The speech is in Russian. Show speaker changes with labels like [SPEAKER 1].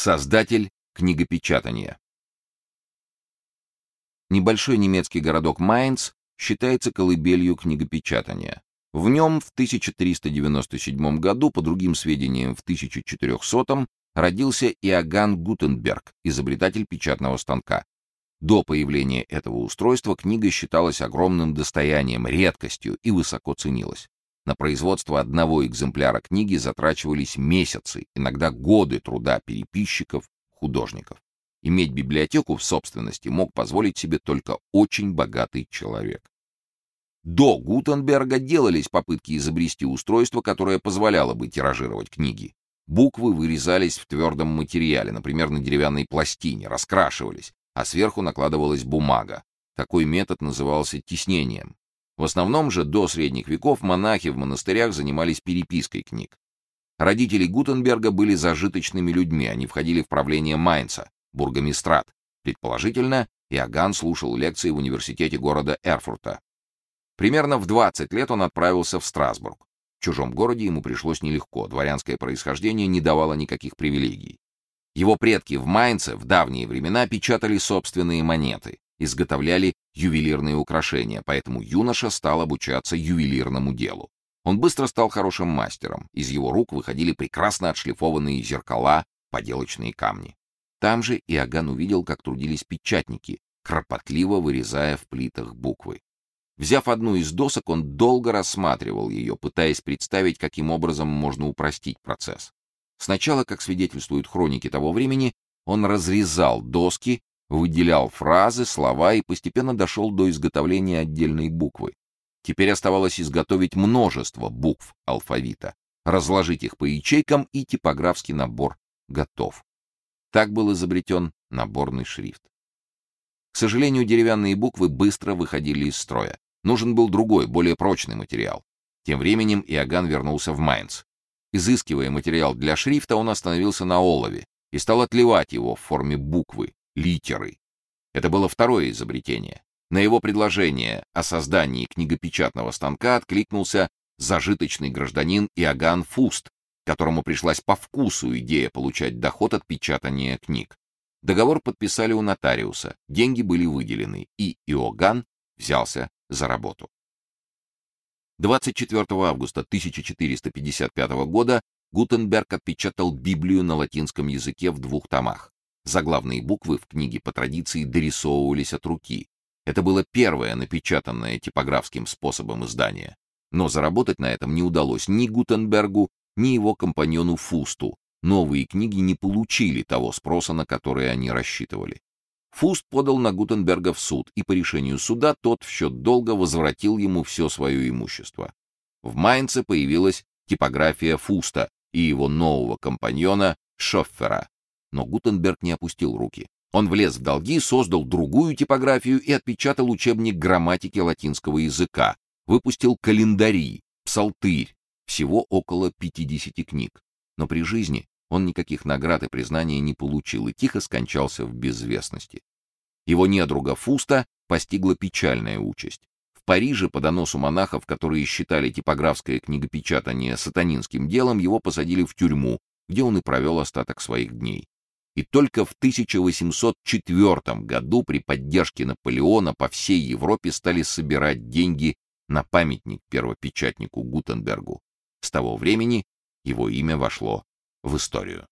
[SPEAKER 1] Создатель книгопечатания. Небольшой немецкий городок Майнц считается колыбелью книгопечатания. В нем в 1397 году, по другим сведениям, в 1400 родился Иоганн Гутенберг, изобретатель печатного станка. До появления этого устройства книга считалась огромным достоянием, редкостью и высоко ценилась. На производство одного экземпляра книги затрачивались месяцы, иногда годы труда переписчиков, художников. Иметь библиотеку в собственности мог позволить себе только очень богатый человек. До Гутенберга делались попытки изобрести устройство, которое позволяло бы тиражировать книги. Буквы вырезались в твердом материале, например, на деревянной пластине, раскрашивались, а сверху накладывалась бумага. Такой метод назывался тиснением. В основном же до средних веков монахи в монастырях занимались перепиской книг. Родители Гутенберга были зажиточными людьми, они входили в правление Майнца, бургомистрат. Предположительно, Иоганн слушал лекции в университете города Эрфурта. Примерно в 20 лет он отправился в Страсбург. В чужом городе ему пришлось нелегко, дворянское происхождение не давало никаких привилегий. Его предки в Майнце в давние времена печатали собственные монеты изготовляли ювелирные украшения, поэтому юноша стал обучаться ювелирному делу. Он быстро стал хорошим мастером. Из его рук выходили прекрасно отшлифованные зеркала, поделочные камни. Там же Иоганн увидел, как трудились печатники, кропотливо вырезая в плитах буквы. Взяв одну из досок, он долго рассматривал ее, пытаясь представить, каким образом можно упростить процесс. Сначала, как свидетельствуют хроники того времени, он разрезал доски выделял фразы, слова и постепенно дошел до изготовления отдельной буквы. Теперь оставалось изготовить множество букв алфавита, разложить их по ячейкам, и типографский набор готов. Так был изобретен наборный шрифт. К сожалению, деревянные буквы быстро выходили из строя. Нужен был другой, более прочный материал. Тем временем Иоганн вернулся в Майнц. Изыскивая материал для шрифта, он остановился на олове и стал отливать его в форме буквы, литеры. Это было второе изобретение. На его предложение о создании книгопечатного станка откликнулся зажиточный гражданин Иоганн Фуст, которому пришлась по вкусу идея получать доход от печатания книг. Договор подписали у нотариуса, деньги были выделены, и Иоганн взялся за работу. 24 августа 1455 года Гутенберг отпечатал Библию на латинском языке в двух томах. Заглавные буквы в книге по традиции дорисовывались от руки. Это было первое напечатанное типографским способом издание. Но заработать на этом не удалось ни Гутенбергу, ни его компаньону Фусту. Новые книги не получили того спроса, на который они рассчитывали. Фуст подал на Гутенберга в суд, и по решению суда тот в счет долга возвратил ему все свое имущество. В Майнце появилась типография Фуста и его нового компаньона Шоффера, но Гутенберг не опустил руки. Он влез в долги, создал другую типографию и отпечатал учебник грамматики латинского языка, выпустил календари, псалтырь, всего около 50 книг. Но при жизни он никаких наград и признания не получил и тихо скончался в безвестности. Его недруга Фуста постигла печальная участь. В Париже по доносу монахов, которые считали типографское книгопечатание сатанинским делом, его посадили в тюрьму, где он и провел остаток своих дней и только в 1804 году при поддержке Наполеона по всей Европе стали собирать деньги на памятник первопечатнику Гутенбергу. С того времени его имя вошло в историю.